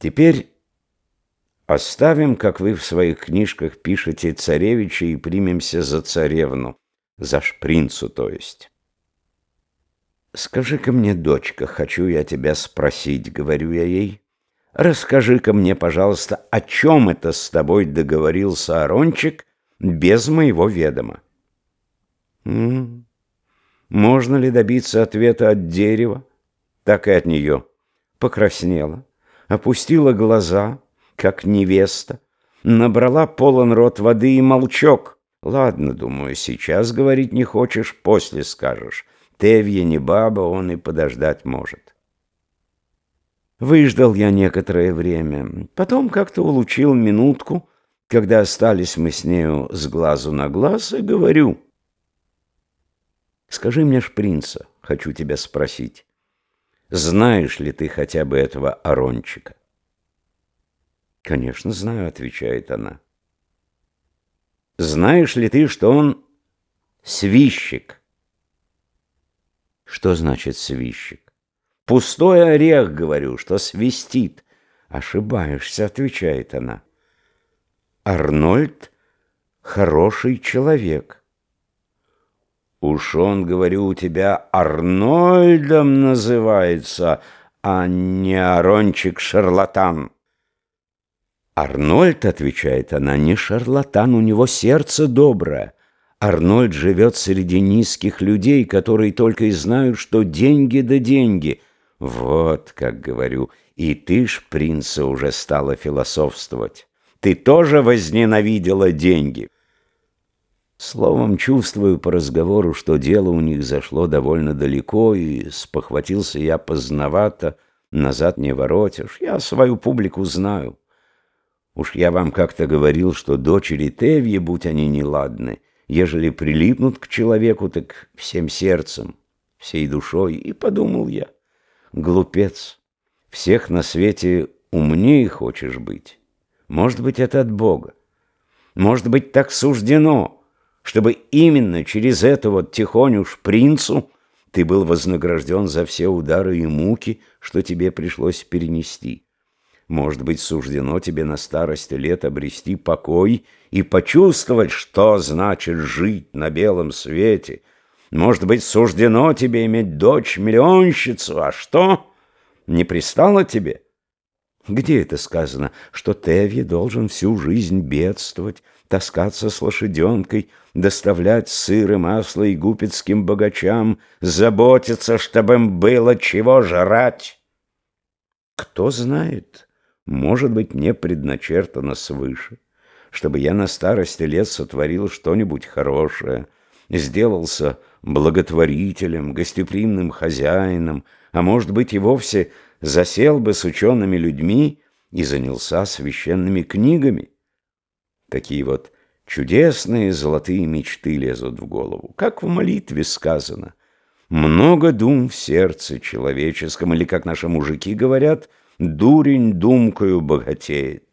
Теперь оставим, как вы в своих книжках пишете, царевича и примемся за царевну, за шпринцу, то есть. «Скажи-ка мне, дочка, хочу я тебя спросить», — говорю я ей. «Расскажи-ка мне, пожалуйста, о чем это с тобой договорился Арончик без моего ведома?» М -м -м. Можно ли добиться ответа от дерева? Так и от нее. Покраснела, опустила глаза, как невеста, набрала полон рот воды и молчок. Ладно, думаю, сейчас говорить не хочешь, после скажешь. Тевье не баба, он и подождать может. Выждал я некоторое время, потом как-то улучил минутку, когда остались мы с нею с глазу на глаз, и говорю, «Скажи мне, шпринца, хочу тебя спросить, знаешь ли ты хотя бы этого Арончика?» «Конечно знаю», — отвечает она. «Знаешь ли ты, что он свищик?» Что значит свищик? Пустой орех, говорю, что свистит. Ошибаешься, отвечает она. Арнольд хороший человек. Уж он, говорю, у тебя Арнольдом называется, а не Арончик-шарлатан. Арнольд, отвечает она, не шарлатан, у него сердце доброе. Арнольд живет среди низких людей, которые только и знают, что деньги да деньги. Вот, как говорю, и ты ж, принца, уже стала философствовать. Ты тоже возненавидела деньги. Словом, чувствую по разговору, что дело у них зашло довольно далеко, и спохватился я поздновато, назад не воротишь. Я свою публику знаю. Уж я вам как-то говорил, что дочери Тевьи, будь они неладны, ежели прилипнут к человеку, так всем сердцем, всей душой. И подумал я, глупец, всех на свете умнее хочешь быть. Может быть, это от Бога. Может быть, так суждено, чтобы именно через это вот тихонюш принцу ты был вознагражден за все удары и муки, что тебе пришлось перенести. Может быть, суждено тебе на старости лет обрести покой и почувствовать, что значит жить на белом свете. Может быть, суждено тебе иметь дочь-миллионщицу, а что? Не пристало тебе? Где это сказано, что Теви должен всю жизнь бедствовать, таскаться с лошаденкой, доставлять сыр и масло егупетским богачам, заботиться, чтобы им было чего жрать? Кто знает? может быть, мне предначертано свыше, чтобы я на старости лет сотворил что-нибудь хорошее, сделался благотворителем, гостеприимным хозяином, а может быть и вовсе засел бы с учеными людьми и занялся священными книгами. Такие вот чудесные золотые мечты лезут в голову, как в молитве сказано. Много дум в сердце человеческом, или, как наши мужики говорят, дурень думкою богатеет.